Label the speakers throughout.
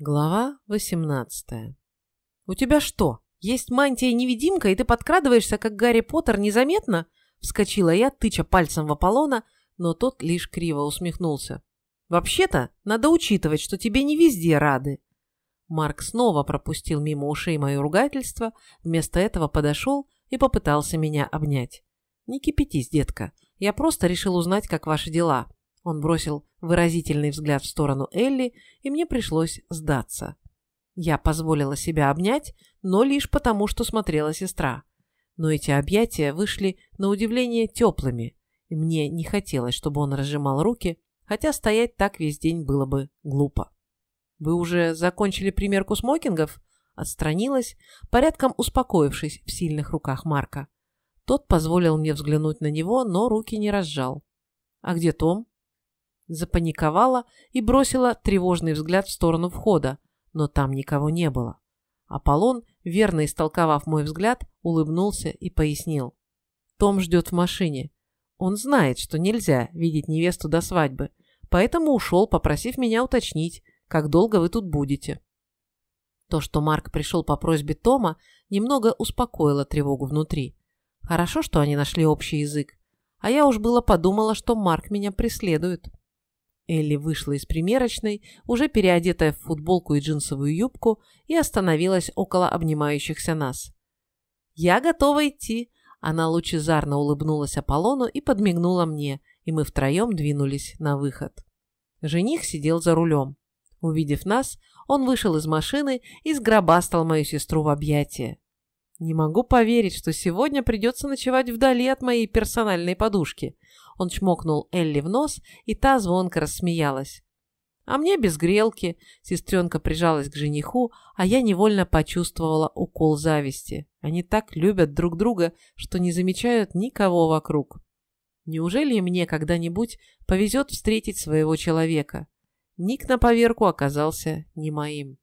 Speaker 1: Глава 18 «У тебя что, есть мантия-невидимка, и ты подкрадываешься, как Гарри Поттер, незаметно?» Вскочила я, тыча пальцем в Аполлона, но тот лишь криво усмехнулся. «Вообще-то, надо учитывать, что тебе не везде рады». Марк снова пропустил мимо ушей мое ругательство, вместо этого подошел и попытался меня обнять. «Не кипятись, детка, я просто решил узнать, как ваши дела». Он бросил выразительный взгляд в сторону Элли, и мне пришлось сдаться. Я позволила себя обнять, но лишь потому, что смотрела сестра. Но эти объятия вышли на удивление теплыми, и мне не хотелось, чтобы он разжимал руки, хотя стоять так весь день было бы глупо. «Вы уже закончили примерку смокингов?» Отстранилась, порядком успокоившись в сильных руках Марка. Тот позволил мне взглянуть на него, но руки не разжал. «А где Том?» Запаниковала и бросила тревожный взгляд в сторону входа, но там никого не было. Аполлон, верно истолковав мой взгляд, улыбнулся и пояснил. Том ждет в машине. Он знает, что нельзя видеть невесту до свадьбы, поэтому ушел, попросив меня уточнить, как долго вы тут будете. То, что Марк пришел по просьбе Тома, немного успокоило тревогу внутри. Хорошо, что они нашли общий язык. А я уж было подумала, что Марк меня преследует. Элли вышла из примерочной, уже переодетая в футболку и джинсовую юбку, и остановилась около обнимающихся нас. «Я готова идти!» Она лучезарно улыбнулась Аполлону и подмигнула мне, и мы втроем двинулись на выход. Жених сидел за рулем. Увидев нас, он вышел из машины и сгробастал мою сестру в объятия. Не могу поверить, что сегодня придется ночевать вдали от моей персональной подушки. Он чмокнул Элли в нос, и та звонко рассмеялась. А мне без грелки. Сестренка прижалась к жениху, а я невольно почувствовала укол зависти. Они так любят друг друга, что не замечают никого вокруг. Неужели мне когда-нибудь повезет встретить своего человека? Ник на поверку оказался не моим.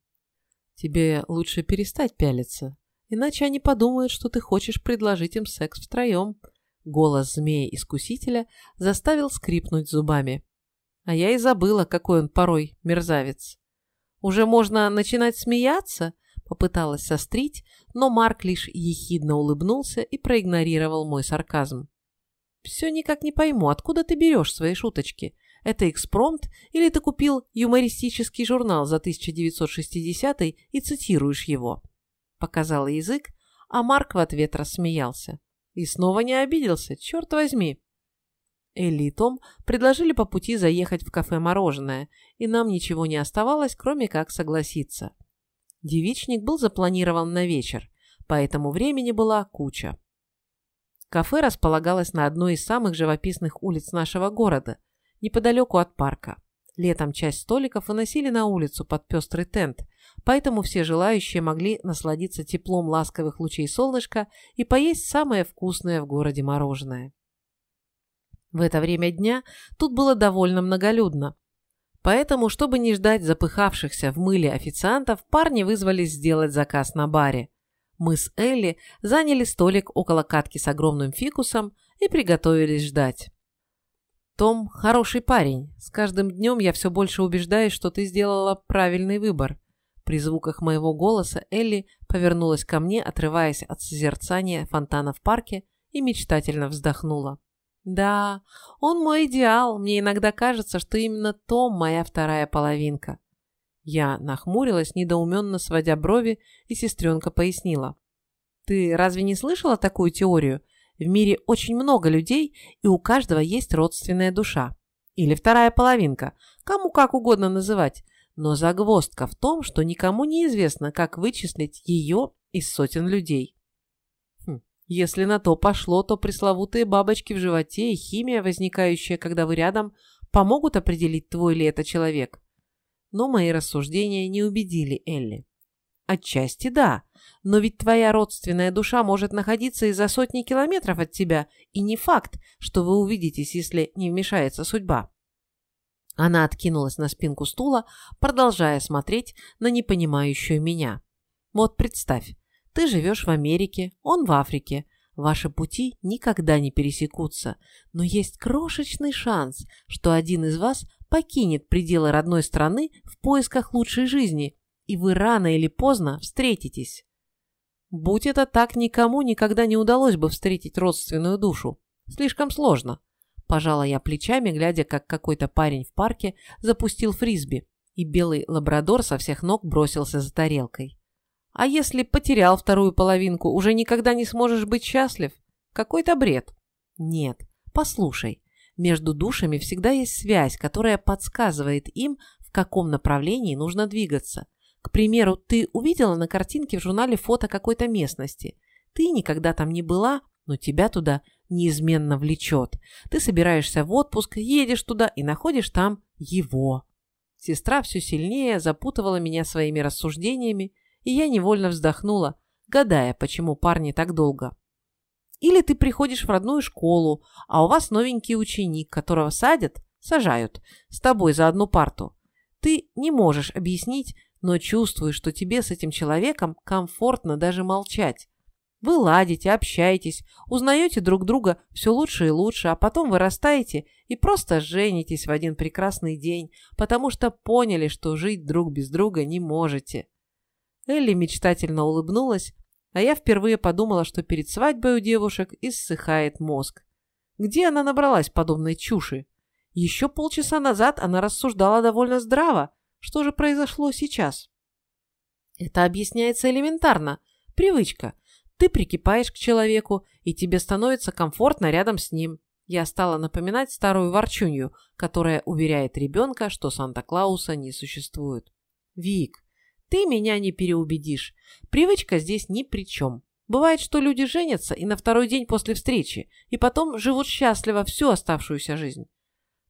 Speaker 1: Тебе лучше перестать пялиться, иначе они подумают, что ты хочешь предложить им секс втроем. Голос змея-искусителя заставил скрипнуть зубами. А я и забыла, какой он порой мерзавец. «Уже можно начинать смеяться?» Попыталась сострить, но Марк лишь ехидно улыбнулся и проигнорировал мой сарказм. «Все никак не пойму, откуда ты берешь свои шуточки? Это экспромт или ты купил юмористический журнал за 1960 и цитируешь его?» Показала язык, а Марк в ответ рассмеялся. И снова не обиделся, черт возьми. Элли и Том предложили по пути заехать в кафе «Мороженое», и нам ничего не оставалось, кроме как согласиться. Девичник был запланирован на вечер, поэтому времени была куча. Кафе располагалось на одной из самых живописных улиц нашего города, неподалеку от парка. Летом часть столиков выносили на улицу под пестрый тент, поэтому все желающие могли насладиться теплом ласковых лучей солнышка и поесть самое вкусное в городе мороженое. В это время дня тут было довольно многолюдно. Поэтому, чтобы не ждать запыхавшихся в мыле официантов, парни вызвались сделать заказ на баре. Мы с Элли заняли столик около катки с огромным фикусом и приготовились ждать. Том – хороший парень. С каждым днем я все больше убеждаюсь, что ты сделала правильный выбор. При звуках моего голоса Элли повернулась ко мне, отрываясь от созерцания фонтана в парке, и мечтательно вздохнула. «Да, он мой идеал. Мне иногда кажется, что именно Том моя вторая половинка». Я нахмурилась, недоуменно сводя брови, и сестренка пояснила. «Ты разве не слышала такую теорию? В мире очень много людей, и у каждого есть родственная душа. Или вторая половинка, кому как угодно называть. Но загвоздка в том, что никому не известно, как вычислить ее из сотен людей. Хм, если на то пошло, то пресловутые бабочки в животе и химия, возникающая, когда вы рядом, помогут определить, твой ли это человек. Но мои рассуждения не убедили Элли. Отчасти да, но ведь твоя родственная душа может находиться и за сотни километров от тебя, и не факт, что вы увидитесь, если не вмешается судьба. Она откинулась на спинку стула, продолжая смотреть на непонимающую меня. Вот представь, ты живешь в Америке, он в Африке. Ваши пути никогда не пересекутся, но есть крошечный шанс, что один из вас покинет пределы родной страны в поисках лучшей жизни и вы рано или поздно встретитесь. Будь это так, никому никогда не удалось бы встретить родственную душу. Слишком сложно. Пожала я плечами, глядя, как какой-то парень в парке запустил фрисби, и белый лабрадор со всех ног бросился за тарелкой. А если потерял вторую половинку, уже никогда не сможешь быть счастлив? Какой-то бред. Нет, послушай, между душами всегда есть связь, которая подсказывает им, в каком направлении нужно двигаться. К примеру, ты увидела на картинке в журнале фото какой-то местности. Ты никогда там не была, но тебя туда неизменно влечет. Ты собираешься в отпуск, едешь туда и находишь там его. Сестра все сильнее запутывала меня своими рассуждениями, и я невольно вздохнула, гадая, почему парни так долго. Или ты приходишь в родную школу, а у вас новенький ученик, которого садят, сажают, с тобой за одну парту. Ты не можешь объяснить, но чувствуешь, что тебе с этим человеком комфортно даже молчать. Вы ладите, общаетесь, узнаете друг друга все лучше и лучше, а потом вырастаете и просто женитесь в один прекрасный день, потому что поняли, что жить друг без друга не можете. Элли мечтательно улыбнулась, а я впервые подумала, что перед свадьбой у девушек иссыхает мозг. Где она набралась подобной чуши? Еще полчаса назад она рассуждала довольно здраво. Что же произошло сейчас? Это объясняется элементарно. Привычка. Ты прикипаешь к человеку, и тебе становится комфортно рядом с ним. Я стала напоминать старую ворчунью, которая уверяет ребенка, что Санта-Клауса не существует. Вик, ты меня не переубедишь. Привычка здесь ни при чем. Бывает, что люди женятся и на второй день после встречи, и потом живут счастливо всю оставшуюся жизнь.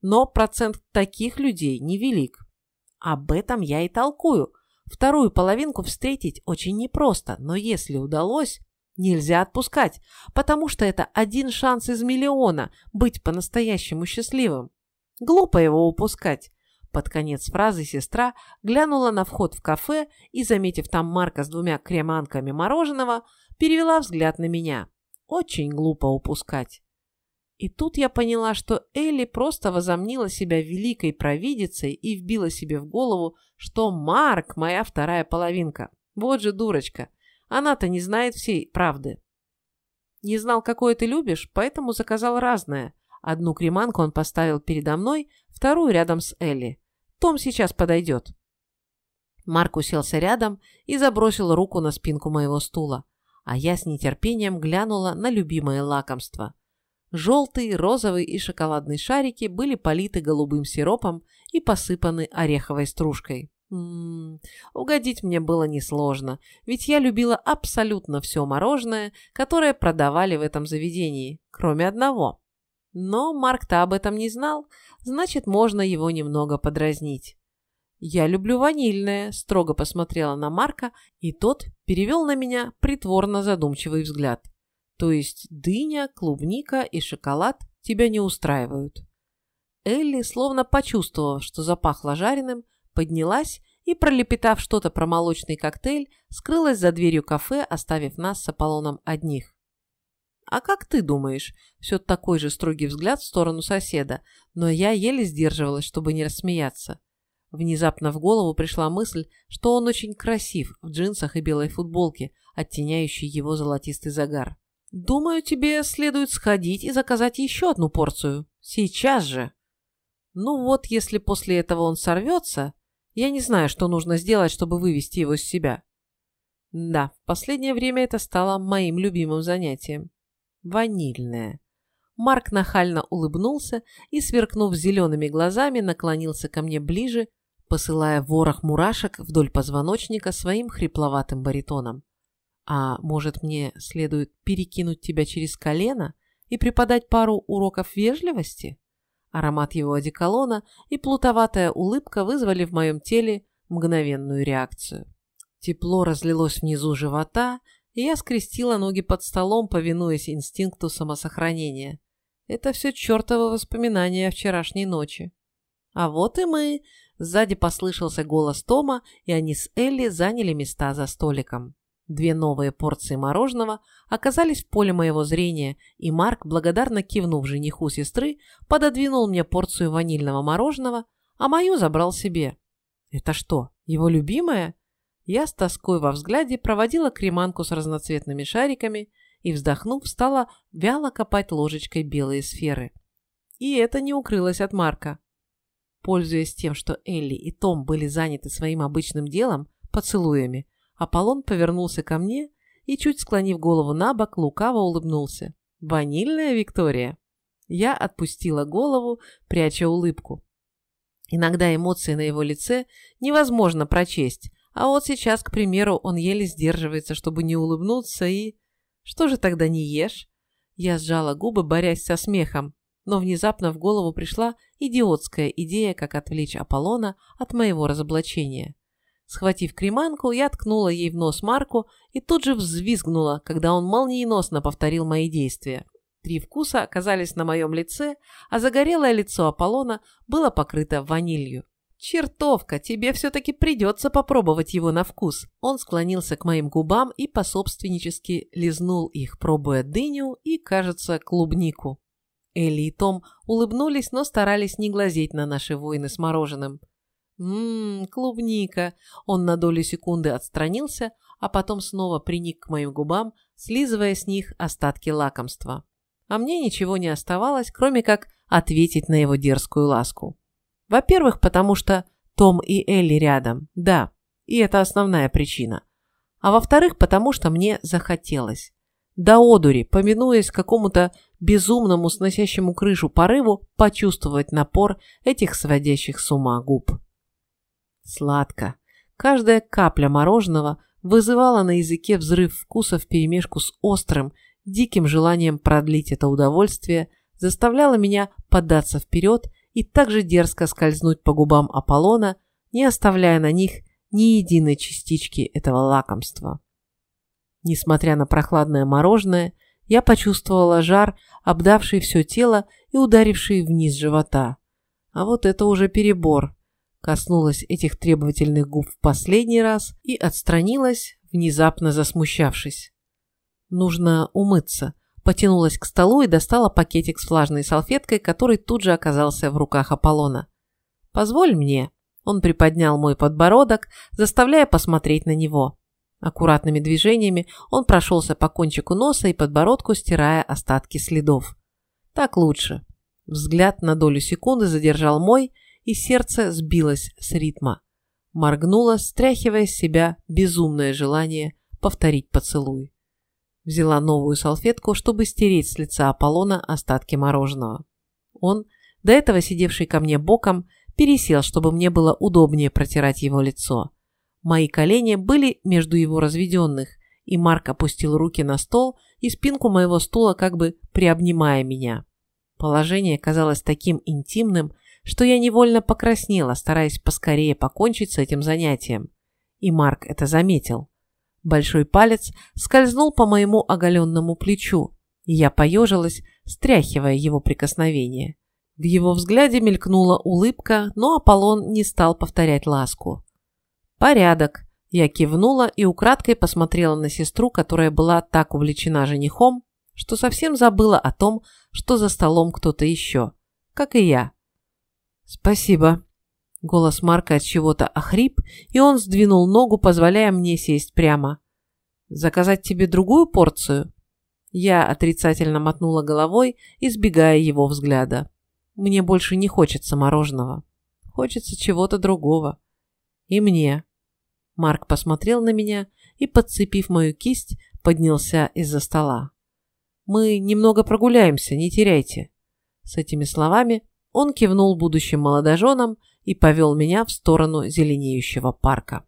Speaker 1: Но процент таких людей невелик. Об этом я и толкую. Вторую половинку встретить очень непросто, но если удалось, нельзя отпускать, потому что это один шанс из миллиона быть по-настоящему счастливым. Глупо его упускать. Под конец фразы сестра глянула на вход в кафе и, заметив там Марка с двумя креманками мороженого, перевела взгляд на меня. Очень глупо упускать. И тут я поняла, что Элли просто возомнила себя великой провидицей и вбила себе в голову, что Марк – моя вторая половинка. Вот же дурочка. Она-то не знает всей правды. Не знал, какое ты любишь, поэтому заказал разное. Одну креманку он поставил передо мной, вторую рядом с Элли. Том сейчас подойдет. Марк уселся рядом и забросил руку на спинку моего стула, а я с нетерпением глянула на любимое лакомство. Желтый, розовый и шоколадный шарики были политы голубым сиропом и посыпаны ореховой стружкой. М угодить мне было несложно, ведь я любила абсолютно все мороженое, которое продавали в этом заведении, кроме одного. Но Марк-то об этом не знал, значит, можно его немного подразнить. «Я люблю ванильное», – строго посмотрела на Марка, и тот перевел на меня притворно задумчивый взгляд. «То есть дыня, клубника и шоколад тебя не устраивают?» Элли, словно почувствовав, что запахло жареным, поднялась и, пролепетав что-то про молочный коктейль, скрылась за дверью кафе, оставив нас с Аполлоном одних. «А как ты думаешь?» Все такой же строгий взгляд в сторону соседа, но я еле сдерживалась, чтобы не рассмеяться. Внезапно в голову пришла мысль, что он очень красив в джинсах и белой футболке, оттеняющей его золотистый загар. «Думаю, тебе следует сходить и заказать еще одну порцию. Сейчас же!» Ну вот, если после этого он сорвется, я не знаю, что нужно сделать, чтобы вывести его из себя. Да, в последнее время это стало моим любимым занятием ванильное. Марк нахально улыбнулся и, сверкнув зелеными глазами, наклонился ко мне ближе, посылая ворох мурашек вдоль позвоночника своим хрипловатым баритоном. «А может, мне следует перекинуть тебя через колено и преподать пару уроков вежливости?» Аромат его одеколона и плутоватая улыбка вызвали в моем теле мгновенную реакцию. Тепло разлилось внизу живота, и я скрестила ноги под столом, повинуясь инстинкту самосохранения. Это все чертово воспоминания о вчерашней ночи. А вот и мы. Сзади послышался голос Тома, и они с Элли заняли места за столиком. Две новые порции мороженого оказались в поле моего зрения, и Марк, благодарно кивнув жениху сестры, пододвинул мне порцию ванильного мороженого, а мою забрал себе. Это что, его любимое? Я с тоской во взгляде проводила креманку с разноцветными шариками и, вздохнув, стала вяло копать ложечкой белые сферы. И это не укрылось от Марка. Пользуясь тем, что Элли и Том были заняты своим обычным делом, поцелуями, Аполлон повернулся ко мне и, чуть склонив голову на бок, лукаво улыбнулся. «Ванильная Виктория?» Я отпустила голову, пряча улыбку. Иногда эмоции на его лице невозможно прочесть, а вот сейчас, к примеру, он еле сдерживается, чтобы не улыбнуться и... Что же тогда не ешь? Я сжала губы, борясь со смехом, но внезапно в голову пришла идиотская идея, как отвлечь Аполлона от моего разоблачения. Схватив креманку, я ткнула ей в нос Марку и тут же взвизгнула, когда он молниеносно повторил мои действия. Три вкуса оказались на моем лице, а загорелое лицо Аполлона было покрыто ванилью. «Чертовка, тебе все-таки придется попробовать его на вкус». Он склонился к моим губам и пособственнически лизнул их, пробуя дыню и, кажется, клубнику. Элли и Том улыбнулись, но старались не глазеть на наши войны с мороженым. «Ммм, клубника!» Он на долю секунды отстранился, а потом снова приник к моим губам, слизывая с них остатки лакомства. А мне ничего не оставалось, кроме как ответить на его дерзкую ласку. Во-первых, потому что Том и Элли рядом, да, и это основная причина. А во-вторых, потому что мне захотелось. До одури, поминуясь какому-то безумному, сносящему крышу порыву, почувствовать напор этих сводящих с ума губ. Сладко. Каждая капля мороженого вызывала на языке взрыв вкуса вперемешку с острым, диким желанием продлить это удовольствие, заставляла меня податься вперед и также дерзко скользнуть по губам Аполлона, не оставляя на них ни единой частички этого лакомства. Несмотря на прохладное мороженое, я почувствовала жар, обдавший все тело и ударивший вниз живота. А вот это уже перебор. Коснулась этих требовательных губ в последний раз и отстранилась, внезапно засмущавшись. Нужно умыться, потянулась к столу и достала пакетик с влажной салфеткой, который тут же оказался в руках Аполлона. «Позволь мне». Он приподнял мой подбородок, заставляя посмотреть на него. Аккуратными движениями он прошелся по кончику носа и подбородку, стирая остатки следов. Так лучше. Взгляд на долю секунды задержал мой, и сердце сбилось с ритма. Моргнуло, стряхивая с себя безумное желание повторить поцелуй. Взяла новую салфетку, чтобы стереть с лица Аполлона остатки мороженого. Он, до этого сидевший ко мне боком, пересел, чтобы мне было удобнее протирать его лицо. Мои колени были между его разведенных, и Марк опустил руки на стол и спинку моего стула, как бы приобнимая меня. Положение казалось таким интимным, что я невольно покраснела, стараясь поскорее покончить с этим занятием. И Марк это заметил. Большой палец скользнул по моему оголенному плечу, и я поежилась, стряхивая его прикосновение. В его взгляде мелькнула улыбка, но Аполлон не стал повторять ласку. «Порядок», я кивнула и украдкой посмотрела на сестру, которая была так увлечена женихом, что совсем забыла о том, что за столом кто-то еще, как и я. «Спасибо», Голос Марка от чего-то охрип, и он сдвинул ногу, позволяя мне сесть прямо. «Заказать тебе другую порцию?» Я отрицательно мотнула головой, избегая его взгляда. «Мне больше не хочется мороженого. Хочется чего-то другого. И мне». Марк посмотрел на меня и, подцепив мою кисть, поднялся из-за стола. «Мы немного прогуляемся, не теряйте». С этими словами он кивнул будущим молодоженам, и повел меня в сторону зеленеющего парка.